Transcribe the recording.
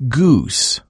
goose.